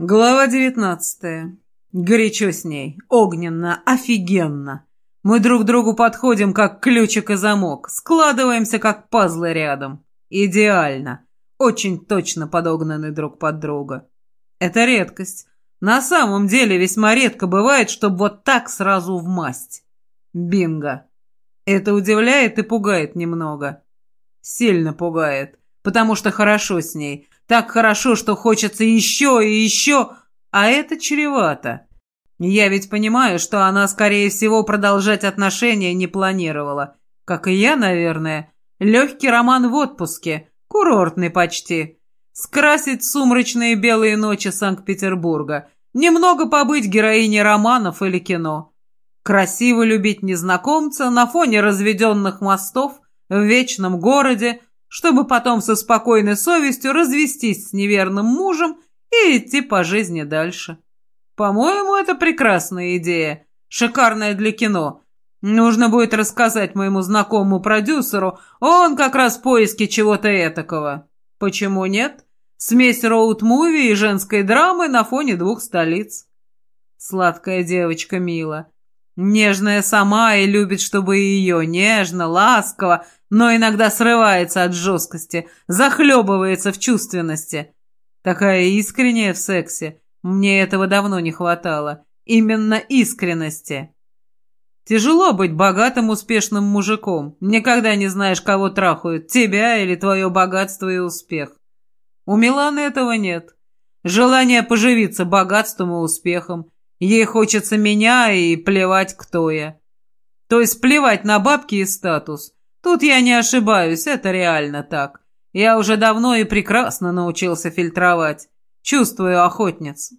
Глава девятнадцатая. Горячо с ней, огненно, офигенно. Мы друг другу подходим, как ключик и замок, складываемся, как пазлы рядом. Идеально. Очень точно подогнаны друг под друга. Это редкость. На самом деле весьма редко бывает, чтобы вот так сразу в масть. Бинго. Это удивляет и пугает немного. Сильно пугает, потому что хорошо с ней. Так хорошо, что хочется еще и еще, а это чревато. Я ведь понимаю, что она, скорее всего, продолжать отношения не планировала. Как и я, наверное. Легкий роман в отпуске, курортный почти. Скрасить сумрачные белые ночи Санкт-Петербурга. Немного побыть героиней романов или кино. Красиво любить незнакомца на фоне разведенных мостов в вечном городе, чтобы потом со спокойной совестью развестись с неверным мужем и идти по жизни дальше. По-моему, это прекрасная идея, шикарная для кино. Нужно будет рассказать моему знакомому продюсеру, он как раз в поиске чего-то этакого. Почему нет? Смесь роуд-муви и женской драмы на фоне двух столиц. Сладкая девочка Мила. Нежная сама и любит, чтобы ее нежно, ласково, но иногда срывается от жесткости, захлебывается в чувственности. Такая искренняя в сексе. Мне этого давно не хватало. Именно искренности. Тяжело быть богатым, успешным мужиком. Никогда не знаешь, кого трахают, тебя или твое богатство и успех. У Миланы этого нет. Желание поживиться богатством и успехом. Ей хочется меня и плевать, кто я. То есть плевать на бабки и статус. Тут я не ошибаюсь, это реально так. Я уже давно и прекрасно научился фильтровать. Чувствую охотниц.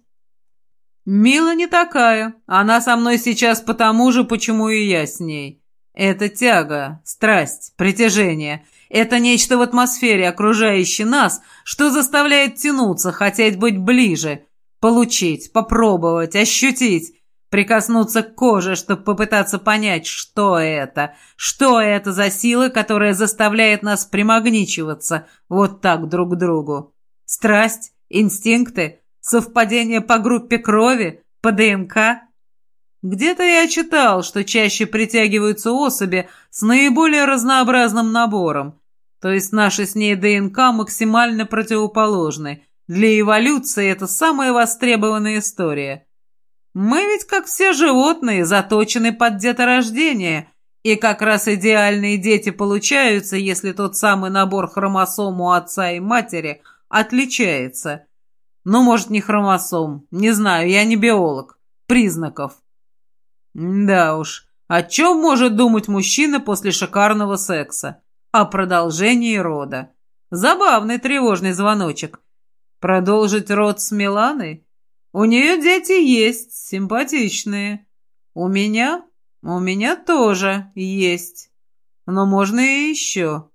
Мила не такая. Она со мной сейчас потому же, почему и я с ней. Это тяга, страсть, притяжение. Это нечто в атмосфере, окружающей нас, что заставляет тянуться, хотеть быть ближе, получить, попробовать, ощутить, Прикоснуться к коже, чтобы попытаться понять, что это. Что это за сила, которая заставляет нас примагничиваться вот так друг к другу. Страсть, инстинкты, совпадение по группе крови, по ДНК. Где-то я читал, что чаще притягиваются особи с наиболее разнообразным набором. То есть наши с ней ДНК максимально противоположны. Для эволюции это самая востребованная история – мы ведь, как все животные, заточены под деторождение, и как раз идеальные дети получаются, если тот самый набор хромосом у отца и матери отличается. Ну, может, не хромосом, не знаю, я не биолог. Признаков. Да уж, о чем может думать мужчина после шикарного секса? О продолжении рода. Забавный тревожный звоночек. Продолжить род с Миланой? У нее дети есть, симпатичные. У меня? У меня тоже есть. Но можно и еще.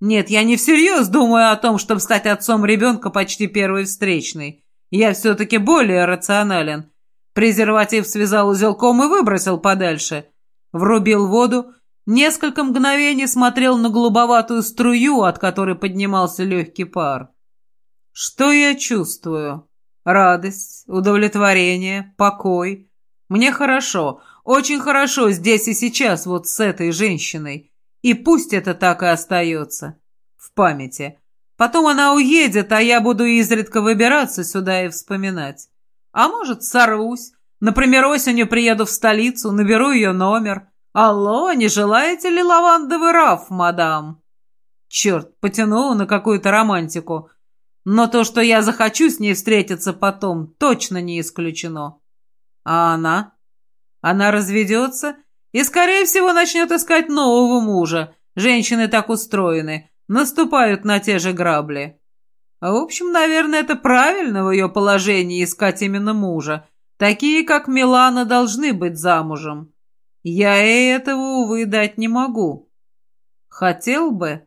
Нет, я не всерьез думаю о том, чтобы стать отцом ребенка почти первой встречной. Я все-таки более рационален. Презерватив связал узелком и выбросил подальше. Врубил воду, несколько мгновений смотрел на голубоватую струю, от которой поднимался легкий пар. Что я чувствую? Радость, удовлетворение, покой. Мне хорошо, очень хорошо здесь и сейчас вот с этой женщиной. И пусть это так и остается. В памяти. Потом она уедет, а я буду изредка выбираться сюда и вспоминать. А может, сорвусь. Например, осенью приеду в столицу, наберу ее номер. «Алло, не желаете ли лавандовый раф, мадам?» Черт, потянула на какую-то романтику. Но то, что я захочу с ней встретиться потом, точно не исключено. А она? Она разведется и, скорее всего, начнет искать нового мужа. Женщины так устроены, наступают на те же грабли. В общем, наверное, это правильно в ее положении искать именно мужа. Такие, как Милана, должны быть замужем. Я ей этого, увы, дать не могу. Хотел бы,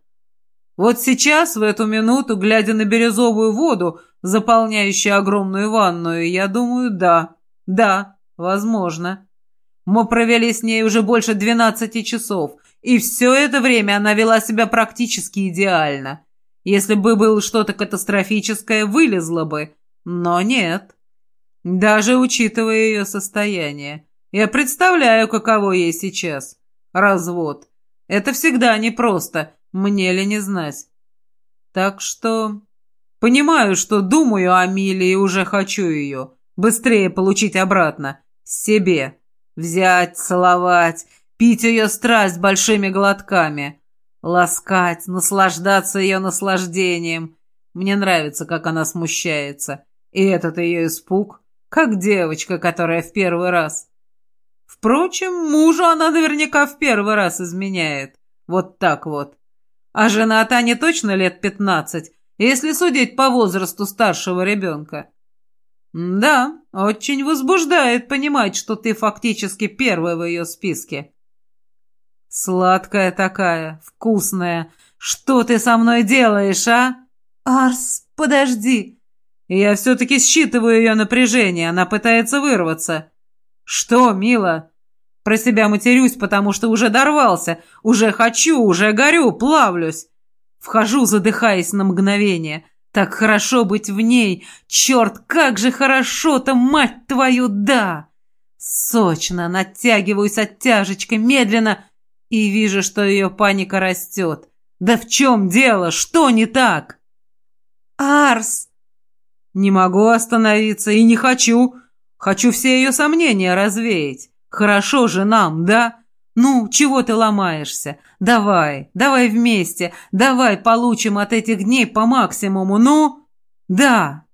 вот сейчас, в эту минуту, глядя на бирюзовую воду, заполняющую огромную ванную, я думаю, да, да, возможно. Мы провели с ней уже больше двенадцати часов, и все это время она вела себя практически идеально. Если бы было что-то катастрофическое, вылезла бы. Но нет. Даже учитывая ее состояние. Я представляю, каково ей сейчас. Развод. Это всегда непросто, мне ли не знать. Так что... Понимаю, что думаю о Миле и уже хочу ее. Быстрее получить обратно. Себе. Взять, целовать, пить ее страсть большими глотками. Ласкать, наслаждаться ее наслаждением. Мне нравится, как она смущается. И этот ее испуг, как девочка, которая в первый раз. Впрочем, мужу она наверняка в первый раз изменяет. Вот так вот. А жена-то не точно лет пятнадцать, если судить по возрасту старшего ребенка. Да, очень возбуждает понимать, что ты фактически первая в ее списке. Сладкая такая, вкусная. Что ты со мной делаешь, а? Арс, подожди. Я все-таки считываю ее напряжение, она пытается вырваться. Что, мила? Про себя матерюсь, потому что уже дорвался, уже хочу, уже горю, плавлюсь. Вхожу, задыхаясь на мгновение. Так хорошо быть в ней. Черт, как же хорошо-то, мать твою, да! Сочно натягиваюсь оттяжечкой, медленно, и вижу, что ее паника растет. Да в чем дело? Что не так? Арс! Не могу остановиться и не хочу. Хочу все ее сомнения развеять. Хорошо же нам, да? Ну, чего ты ломаешься? Давай, давай вместе, давай получим от этих дней по максимуму, ну? Да.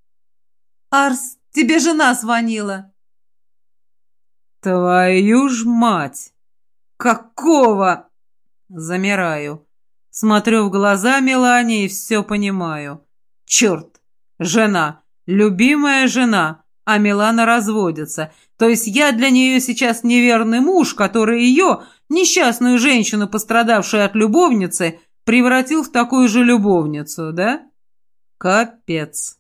Арс, тебе жена звонила. Твою ж мать! Какого? Замираю. Смотрю в глаза Мелании и все понимаю. Черт! Жена! Любимая жена! А Милана разводится. То есть я для нее сейчас неверный муж, который ее, несчастную женщину, пострадавшую от любовницы, превратил в такую же любовницу, да? Капец.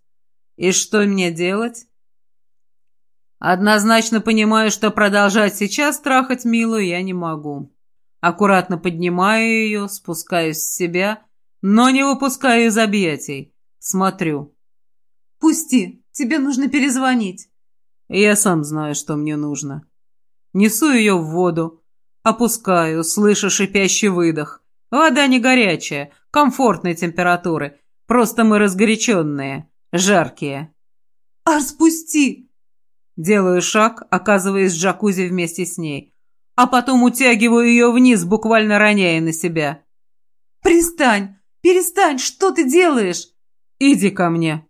И что мне делать? Однозначно понимаю, что продолжать сейчас трахать Милу я не могу. Аккуратно поднимаю ее, спускаюсь с себя, но не выпускаю из объятий. Смотрю. «Пусти, тебе нужно перезвонить». Я сам знаю, что мне нужно. Несу ее в воду, опускаю, слышу шипящий выдох. Вода не горячая, комфортной температуры, просто мы разгоряченные, жаркие. «А спусти!» Делаю шаг, оказываясь в джакузи вместе с ней, а потом утягиваю ее вниз, буквально роняя на себя. «Перестань! Перестань! Что ты делаешь?» «Иди ко мне!»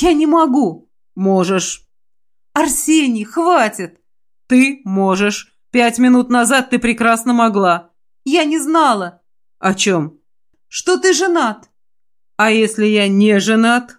«Я не могу!» «Можешь!» «Арсений, хватит!» «Ты можешь! Пять минут назад ты прекрасно могла!» «Я не знала!» «О чем?» «Что ты женат!» «А если я не женат?»